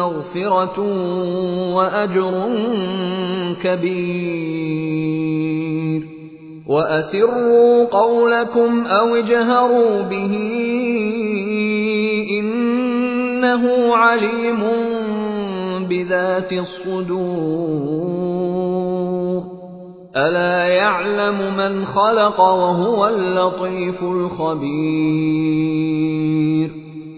مغفرة وأجر كبير وأسروا قولكم أو اجهروا به إنه عليم بذات الصدور ألا يعلم من خلق وهو اللطيف الخبير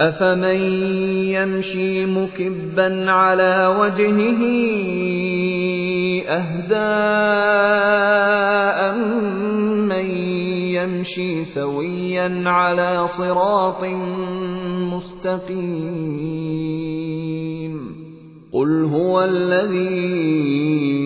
أفمن يمشي مكبا على وجهه أهداء من يمشي سويا على صراط مستقيم قل هو الذي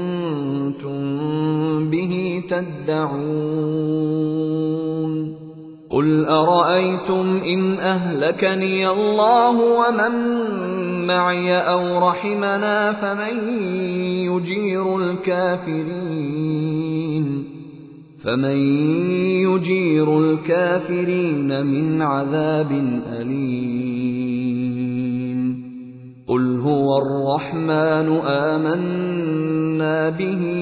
به تدعون قل أرأيتم إن أهلكني الله ومن معي أو رحمنا فمن يجير الكافرين فمن يجير الكافرين من عذاب أليم قل هو الرحمن آمنا به